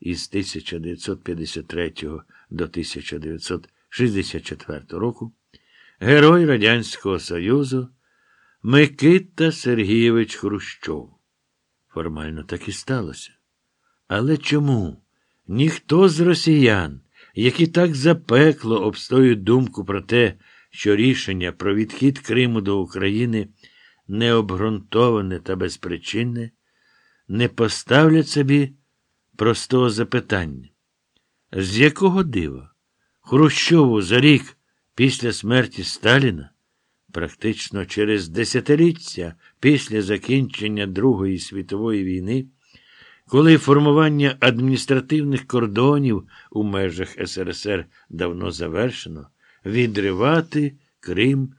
із 1953 до 1964 року, герой Радянського Союзу Микита Сергійович Хрущов. Формально так і сталося. Але чому ніхто з росіян, які так запекло обстоюють думку про те, що рішення про відхід Криму до України необґрунтоване та безпричинне, не поставлять собі простого запитання. З якого дива Хрущову за рік після смерті Сталіна, практично через десятиліття після закінчення Другої світової війни, коли формування адміністративних кордонів у межах СРСР давно завершено, відривати Крим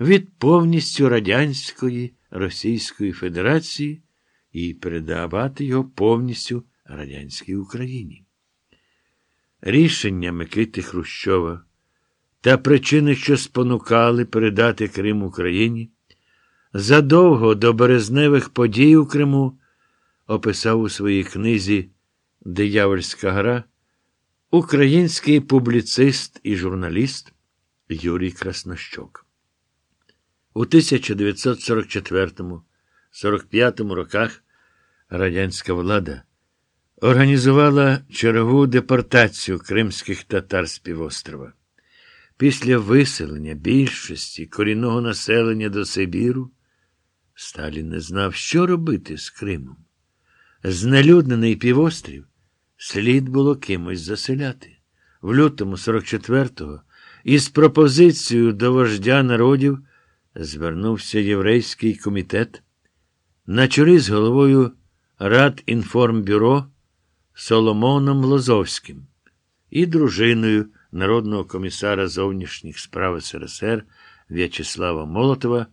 від повністю Радянської Російської Федерації і передавати його повністю радянській Україні. Рішення Микити Хрущова та причини, що спонукали передати Крим Україні, задовго до березневих подій у Криму описав у своїй книзі Диявольська гра український публіцист і журналіст Юрій Краснощок. У 1944-45 роках радянська влада організувала чергову депортацію кримських татар з півострова. Після виселення більшості корінного населення до Сибіру Сталін не знав, що робити з Кримом. Знелюднений півострів слід було кимось заселяти. В лютому 44-го із пропозицією до вождя народів звернувся єврейський комітет на чолі з головою Радінформбюро Соломоном Лозовським і дружиною народного комісара зовнішніх справ СРСР В'ячеслава Молотова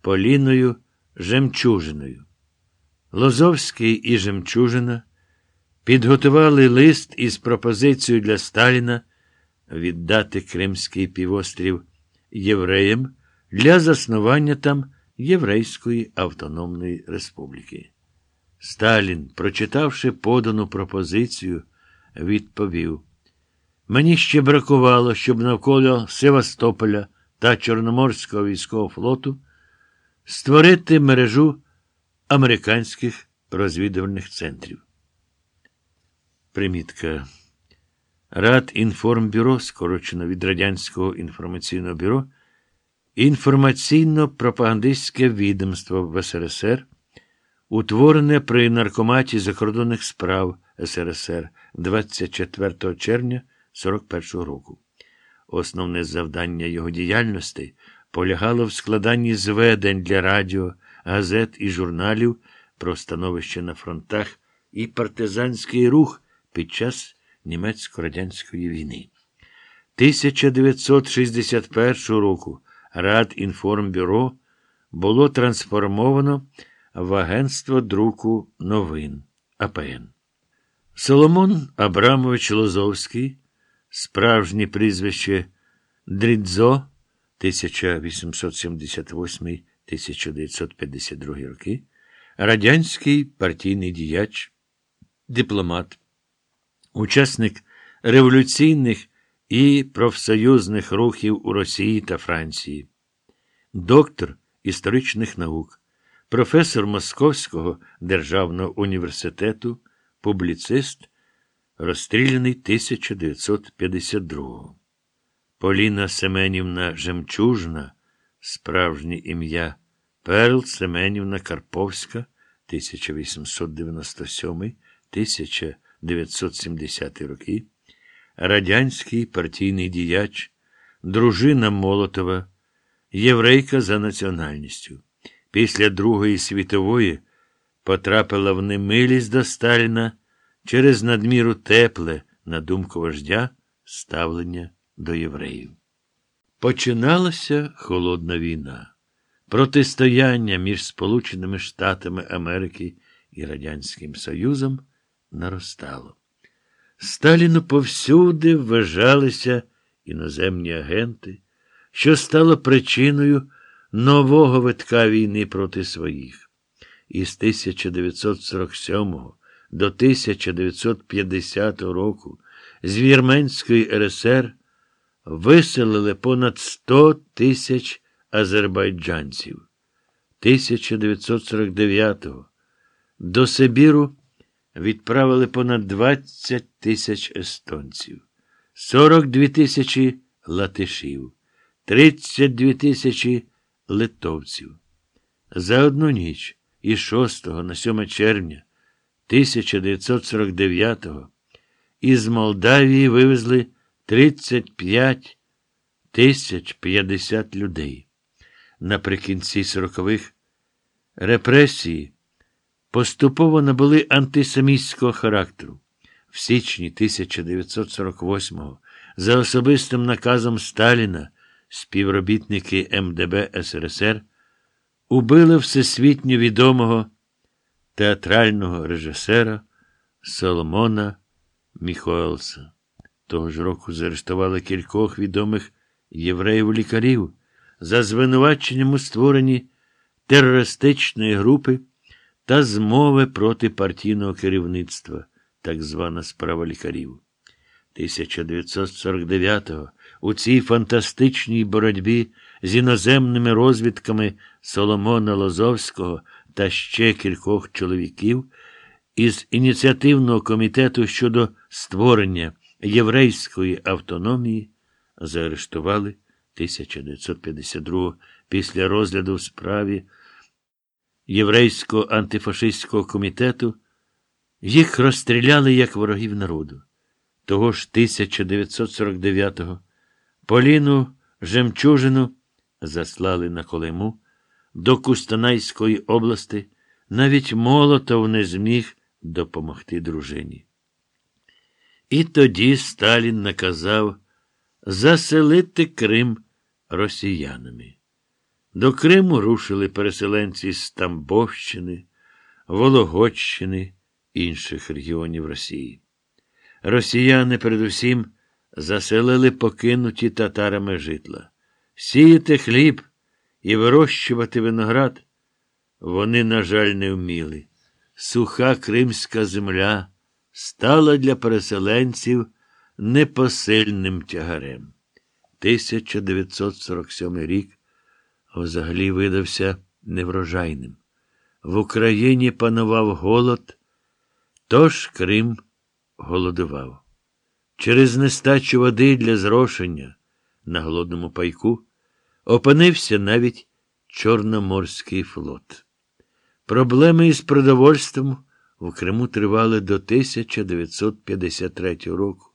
Поліною Жемчужиною. Лозовський і Жемчужина підготували лист із пропозицією для Сталіна віддати Кримський півострів євреям для заснування там Єврейської Автономної Республіки. Сталін, прочитавши подану пропозицію, відповів: Мені ще бракувало, щоб навколо Севастополя та Чорноморського військового флоту створити мережу американських розвідувальних центрів. Примітка. Радінформбюро, скорочено від Радянського інформаційного бюро, інформаційно-пропагандистське відомство в СРСР, утворене при Наркоматі закордонних справ СРСР 24 червня 41 року. Основне завдання його діяльності полягало в складанні зведень для радіо, газет і журналів про становище на фронтах і партизанський рух під час німецько-радянської війни. 1961 року Радінформбюро було трансформовано в Агентство друку новин АПН. Соломон Абрамович Лозовський, справжнє прізвище Дрідзо 1878 1952 роки, радянський партійний діяч, дипломат, учасник революційних і профсоюзних рухів у Росії та Франції, доктор історичних наук, професор Московського державного університету, публіцист, розстріляний 1952 Поліна Семенівна Жемчужна, справжнє ім'я Перл Семенівна Карповська, 1897-1970 роки, радянський партійний діяч, дружина Молотова, єврейка за національністю. Після Другої світової потрапила в немилість до Сталіна через надміру тепле, на думку вождя, ставлення до євреїв. Починалася холодна війна. Протистояння між Сполученими Штатами Америки і Радянським Союзом наростало. Сталіну повсюди вважалися іноземні агенти, що стало причиною нового витка війни проти своїх. Із 1947 до 1950 року з Вірменської РСР виселили понад 100 тисяч азербайджанців. 1949-го до Сибіру відправили понад 20 тисяч естонців, 42 тисячі латишів, 32 тисячі литовців. За одну ніч із 6 на 7 червня 1949-го із Молдавії вивезли 35 тисяч 50 людей. Наприкінці 40-х репресії поступово набули антисемітського характеру. В січні 1948-го за особистим наказом Сталіна співробітники МДБ СРСР убили всесвітньо відомого театрального режисера Соломона Міхоелса. Того ж року заарештували кількох відомих євреїв-лікарів за звинуваченням у створенні терористичної групи та змови проти партійного керівництва, так звана справа лікарів. 1949-го у цій фантастичній боротьбі з іноземними розвідками Соломона Лозовського та ще кількох чоловіків із ініціативного комітету щодо створення єврейської автономії заарештували 1952 після розгляду в справі Єврейського антифашистського комітету. Їх розстріляли як ворогів народу. Того ж 1949-го Поліну Жемчужину заслали на Колиму до Кустанайської області, навіть Молотов не зміг допомогти дружині. І тоді Сталін наказав заселити Крим росіянами. До Криму рушили переселенці з Тамбовщини, Вологодщини, інших регіонів Росії. Росіяни, передусім, заселили покинуті татарами житла. Сіяти хліб і вирощувати виноград вони, на жаль, не вміли. Суха кримська земля стала для переселенців непосильним тягарем. 1947 рік взагалі видався неврожайним. В Україні панував голод, тож Крим голодував. Через нестачу води для зрошення на голодному пайку опинився навіть Чорноморський флот. Проблеми із продовольством в Криму тривали до 1953 року.